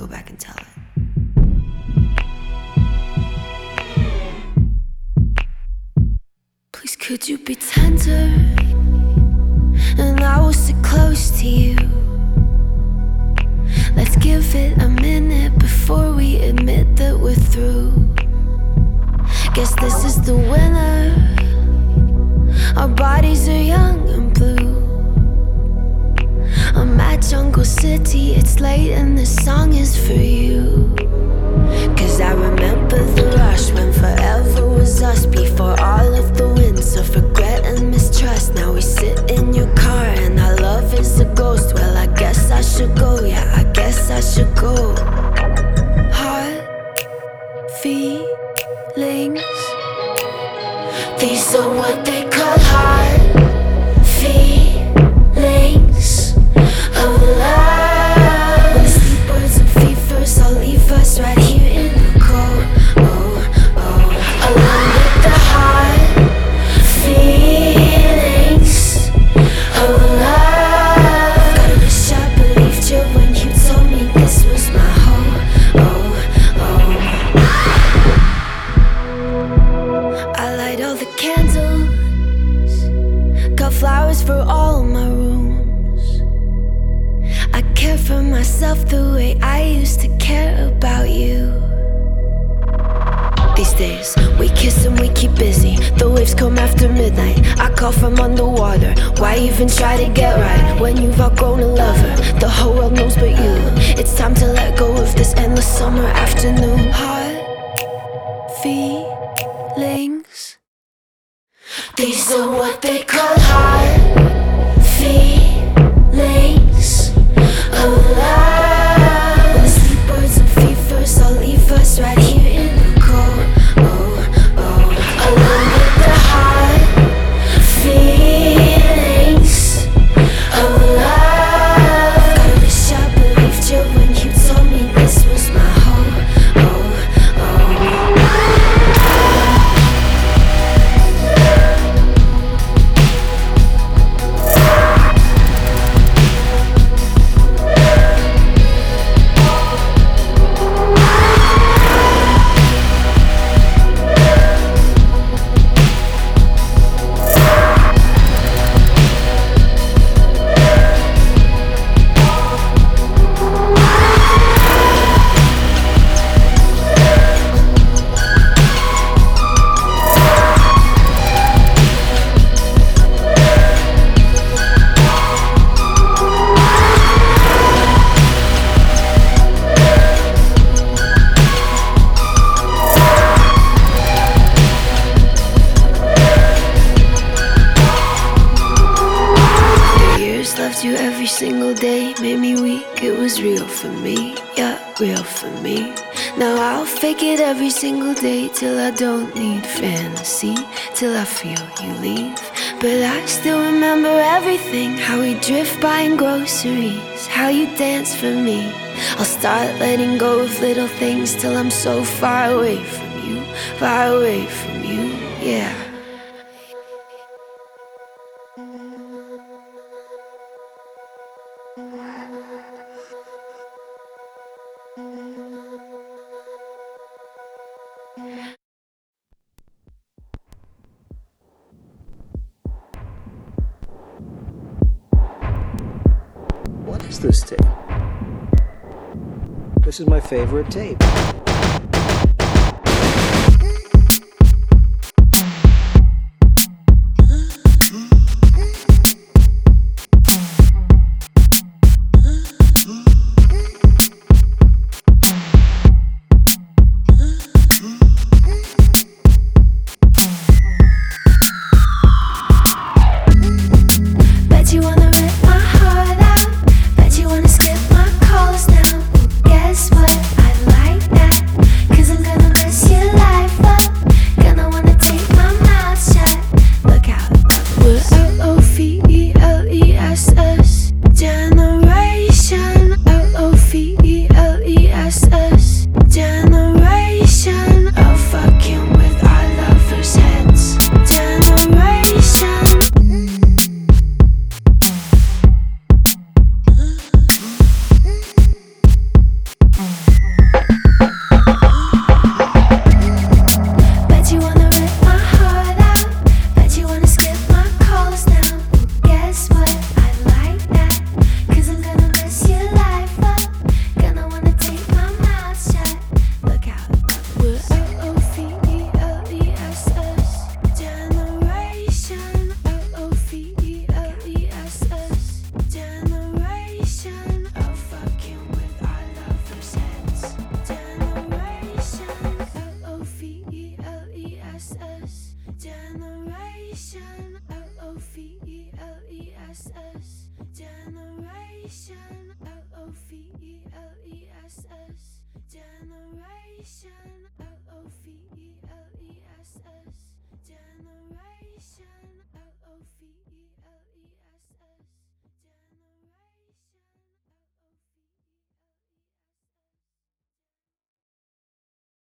go back and tell it. Please, could you be tender? And I will sit close to you. Let's give it a minute before we admit that we're through. Guess this is the winner. Our bodies are young and blue. Jungle City, it's late and this song is for you. Cause I remember the rush when forever was us before all of the winds of regret and mistrust. Now we sit in your car and our love is a ghost. Well, I guess I should go, yeah, I guess I should go. Heart, feelings, these are what they call heart, for myself the way I used to care about you. These days, we kiss and we keep busy. The waves come after midnight. I call from underwater. Why even try to get right when you've outgrown a lover? The whole world knows but you. It's time to let go of this endless summer afternoon. Heart, feelings. These are what they call heart Years loved you every single day, made me weak. It was real for me, yeah, real for me. Now I'll fake it every single day till I don't need fantasy, till I feel you leave. But I still remember everything how we drift buying groceries, how you dance for me. I'll start letting go of little things till I'm so far away from you, far away from you, yeah. What is this tape? This is my favorite tape. S S. Generation. L O V E L E S S. Generation. L O V E L E S S. Generation.